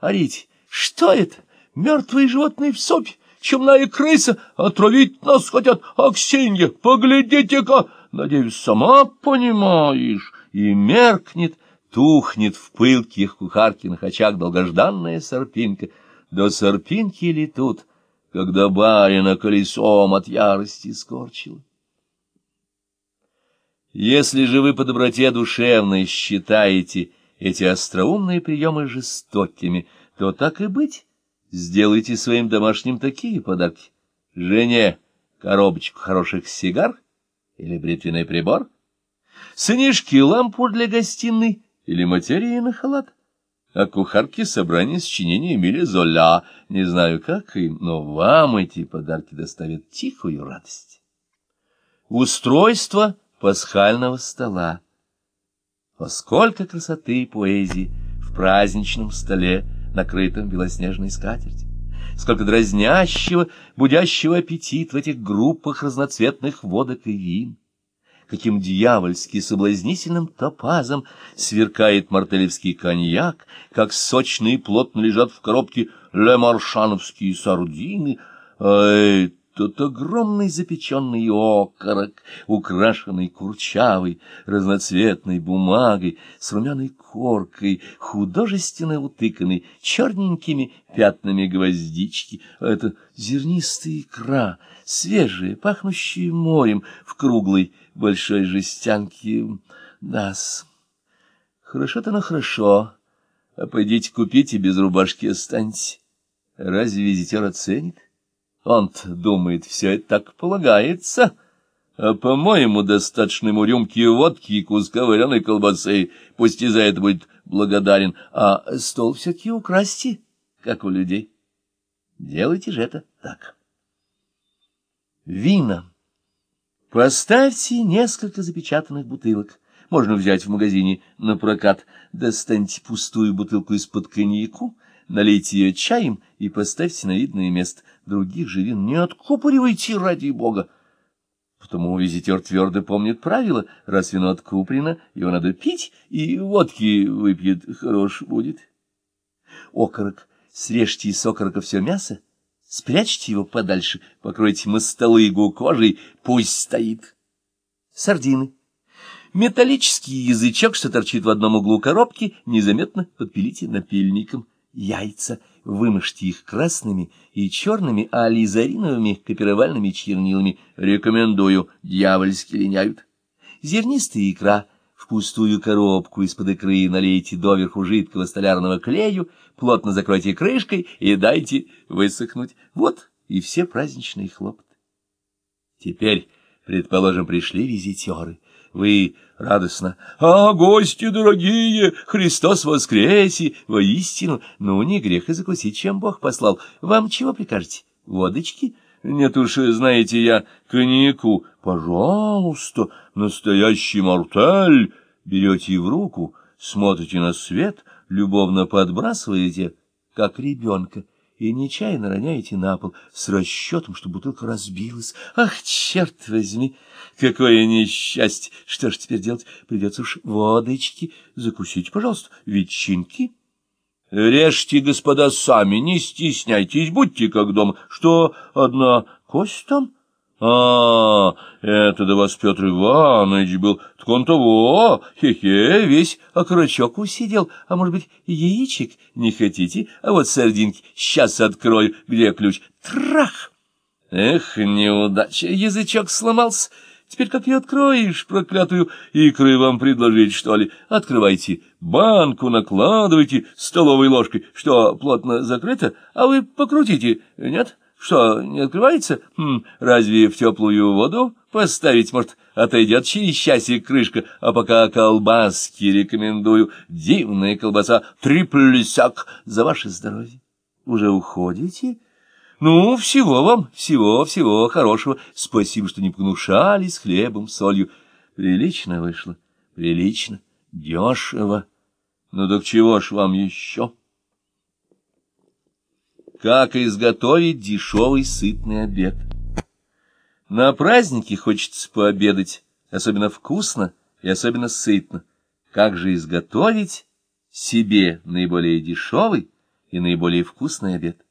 орите. Что это? Мертвые животные в сопе? Чумная крыса? Отравить нас хотят? Аксинья, поглядите-ка! Надеюсь, сама понимаешь. И меркнет, тухнет в пылких кухаркиных очах долгожданная сорпинка. До сорпинки ли тут, когда барина колесом от ярости скорчила? Если же вы по доброте душевной считаете эти остроумные приемы жестокими, то так и быть, сделайте своим домашним такие подарки. Жене коробочку хороших сигар или бритвенный прибор, сынишке лампу для гостиной или материи на халат, а кухарке собрание сочинения Эмиля Золя. Не знаю, как им, но вам эти подарки доставят тихую радость. Устройство — пасхального стола. О, сколько красоты и поэзии в праздничном столе, накрытом белоснежной скатертью! Сколько дразнящего, будящего аппетит в этих группах разноцветных водок и вин! Каким дьявольски соблазнительным топазом сверкает мартелевский коньяк, как сочные плотно лежат в коробке лемаршановские сардины, а тот огромный запеченный окорок, украшенный курчавой, разноцветной бумагой, с румяной коркой, художественно утыканной черненькими пятнами гвоздички. Это зернистая икра, свежая, пахнущая морем, в круглой большой жестянке нас. Хорошо-то на хорошо, а пойдите купите, без рубашки останьтесь. Разве визитер оценит? Он думает, все это так полагается. А, по-моему, достаточно ему рюмки водки и куска вареной колбасы, пусть и за это будет благодарен. А стол все-таки украсьте, как у людей. Делайте же это так. Вина. Поставьте несколько запечатанных бутылок. Можно взять в магазине на прокат. Достаньте пустую бутылку из-под коньяку, налейте ее чаем и поставьте на видное место. Других же вин не откупоривайте ради бога. Потому визитер твердо помнит правило, раз вино откуплено, его надо пить, и водки выпьет, хорош будет. Окорок. Срежьте из окорока все мясо, спрячьте его подальше, покройте мостолыгу кожей, пусть стоит. Сардины. Металлический язычок, что торчит в одном углу коробки, незаметно подпилите напильником яйца, вымажьте их красными и черными ализариновыми копировальными чернилами. Рекомендую, дьявольски линяют. Зернистая икра в пустую коробку из-под икры налейте доверху жидкого столярного клею, плотно закройте крышкой и дайте высохнуть. Вот и все праздничные хлопоты. Теперь, предположим, пришли визитеры. Вы радостно. «А, гости дорогие! Христос воскресе! Воистину! Ну, не грех и закусить, чем Бог послал. Вам чего прикажете? Водочки?» «Нет уж, знаете, я коньяку. Пожалуйста, настоящий морталь!» Берете в руку, смотрите на свет, любовно подбрасываете, как ребенка, и нечаянно роняете на пол с расчетом, что бутылка разбилась. Ах, черт возьми! Какое несчастье! Что ж теперь делать? Придется уж водочки. Закусите, пожалуйста, ветчинки. Режьте, господа, сами, не стесняйтесь, будьте как дома. Что, одна кость там? А, это до вас Петр Иванович был. Так он того, хе-хе, весь окорочок усидел. А может быть, яичек не хотите? А вот сардинки. Сейчас открою. Где ключ? Трах! Эх, неудача, язычок сломался. Теперь как ее откроешь, проклятую икры вам предложить, что ли? Открывайте банку, накладывайте столовой ложкой. Что, плотно закрыто? А вы покрутите, нет? — что, не открывается? Хм, разве в теплую воду поставить, может, отойдет через часик крышка, а пока колбаски рекомендую. Дивная колбаса, триплесяк за ваше здоровье. Уже уходите? Ну, всего вам, всего-всего хорошего. Спасибо, что не погнушались хлебом, солью. Прилично вышло, прилично, дешево. Ну так чего ж вам еще? Как изготовить дешевый сытный обед? На празднике хочется пообедать, особенно вкусно и особенно сытно. Как же изготовить себе наиболее дешевый и наиболее вкусный обед.